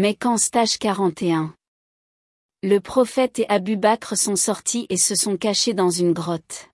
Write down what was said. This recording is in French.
Mais quand stage 41 Le prophète et Abu Bakr sont sortis et se sont cachés dans une grotte.